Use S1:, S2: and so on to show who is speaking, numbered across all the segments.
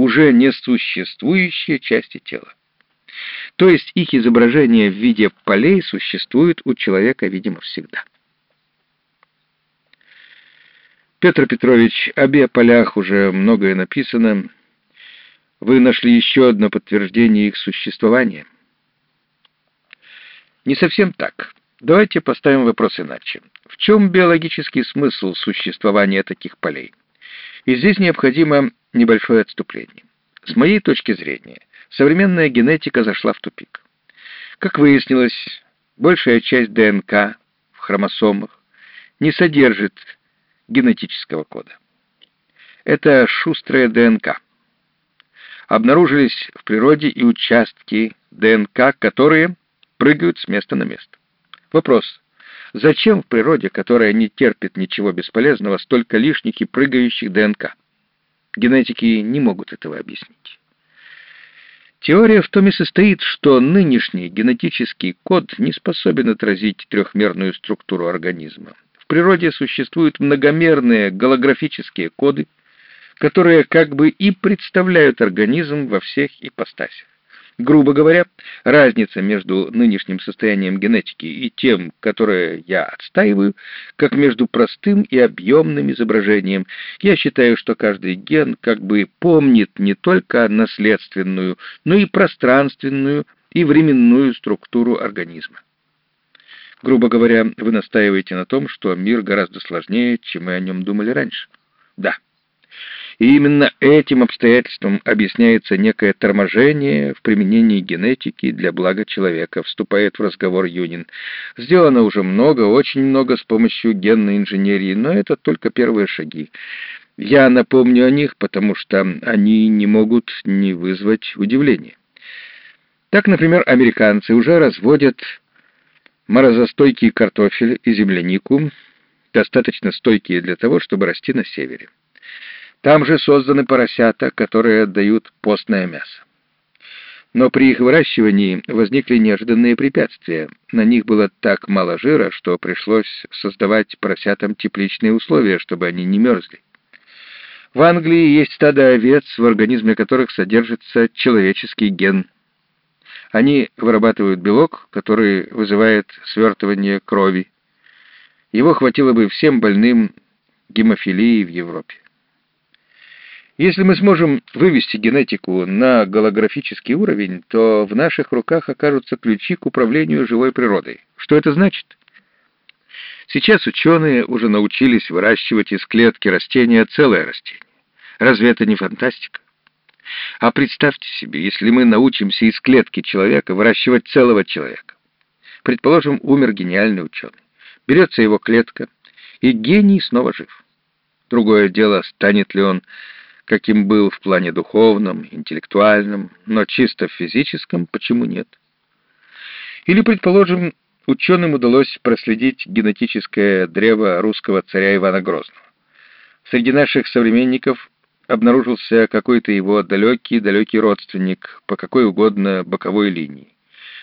S1: уже несуществующие части тела. То есть их изображение в виде полей существует у человека, видимо, всегда. Петр Петрович, о биополях уже многое написано. Вы нашли еще одно подтверждение их существования. Не совсем так. Давайте поставим вопрос иначе. В чем биологический смысл существования таких полей? И здесь необходимо небольшое отступление. С моей точки зрения, современная генетика зашла в тупик. Как выяснилось, большая часть ДНК в хромосомах не содержит генетического кода. Это шустрая ДНК. Обнаружились в природе и участки ДНК, которые прыгают с места на место. Вопрос. Зачем в природе, которая не терпит ничего бесполезного, столько лишних и прыгающих ДНК? Генетики не могут этого объяснить. Теория в том и состоит, что нынешний генетический код не способен отразить трехмерную структуру организма природе существуют многомерные голографические коды, которые как бы и представляют организм во всех ипостасях. Грубо говоря, разница между нынешним состоянием генетики и тем, которое я отстаиваю, как между простым и объемным изображением. Я считаю, что каждый ген как бы помнит не только наследственную, но и пространственную и временную структуру организма. Грубо говоря, вы настаиваете на том, что мир гораздо сложнее, чем мы о нем думали раньше. Да. И именно этим обстоятельством объясняется некое торможение в применении генетики для блага человека, вступает в разговор Юнин. Сделано уже много, очень много с помощью генной инженерии, но это только первые шаги. Я напомню о них, потому что они не могут не вызвать удивления. Так, например, американцы уже разводят морозостойкий картофель и землянику, достаточно стойкие для того, чтобы расти на севере. Там же созданы поросята, которые отдают постное мясо. Но при их выращивании возникли неожиданные препятствия. На них было так мало жира, что пришлось создавать поросятам тепличные условия, чтобы они не мерзли. В Англии есть стадо овец, в организме которых содержится человеческий ген – они вырабатывают белок, который вызывает свертывание крови. Его хватило бы всем больным гемофилией в Европе. Если мы сможем вывести генетику на голографический уровень, то в наших руках окажутся ключи к управлению живой природой. Что это значит? Сейчас ученые уже научились выращивать из клетки растения целое растение. Разве это не фантастика? А представьте себе, если мы научимся из клетки человека выращивать целого человека. Предположим, умер гениальный ученый. Берется его клетка, и гений снова жив. Другое дело, станет ли он, каким был в плане духовном, интеллектуальном, но чисто физическом, почему нет? Или, предположим, ученым удалось проследить генетическое древо русского царя Ивана Грозного. Среди наших современников обнаружился какой-то его далекий-далекий родственник по какой угодно боковой линии.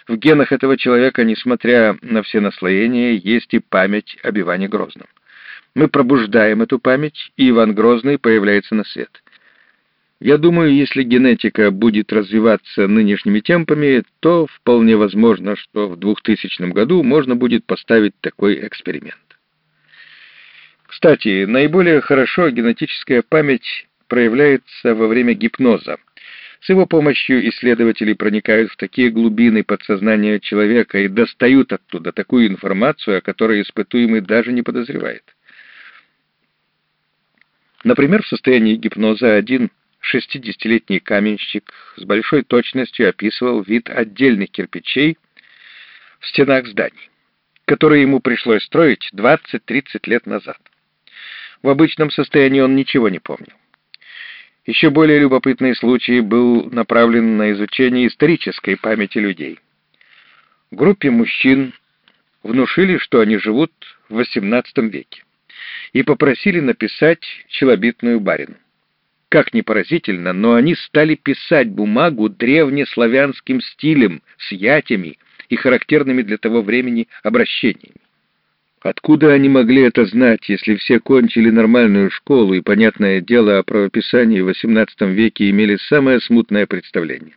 S1: В генах этого человека, несмотря на все наслоения, есть и память об Иване Грозном. Мы пробуждаем эту память, и Иван Грозный появляется на свет. Я думаю, если генетика будет развиваться нынешними темпами, то вполне возможно, что в 2000 году можно будет поставить такой эксперимент. Кстати, наиболее хорошо генетическая память проявляется во время гипноза. С его помощью исследователи проникают в такие глубины подсознания человека и достают оттуда такую информацию, о которой испытуемый даже не подозревает. Например, в состоянии гипноза один 60-летний каменщик с большой точностью описывал вид отдельных кирпичей в стенах зданий, которые ему пришлось строить 20-30 лет назад. В обычном состоянии он ничего не помнил. Еще более любопытный случай был направлен на изучение исторической памяти людей. Группе мужчин внушили, что они живут в XVIII веке, и попросили написать челобитную барину. Как ни поразительно, но они стали писать бумагу древнеславянским стилем, с ятями и характерными для того времени обращениями. Откуда они могли это знать, если все кончили нормальную школу и, понятное дело, о правописании в XVIII веке имели самое смутное представление?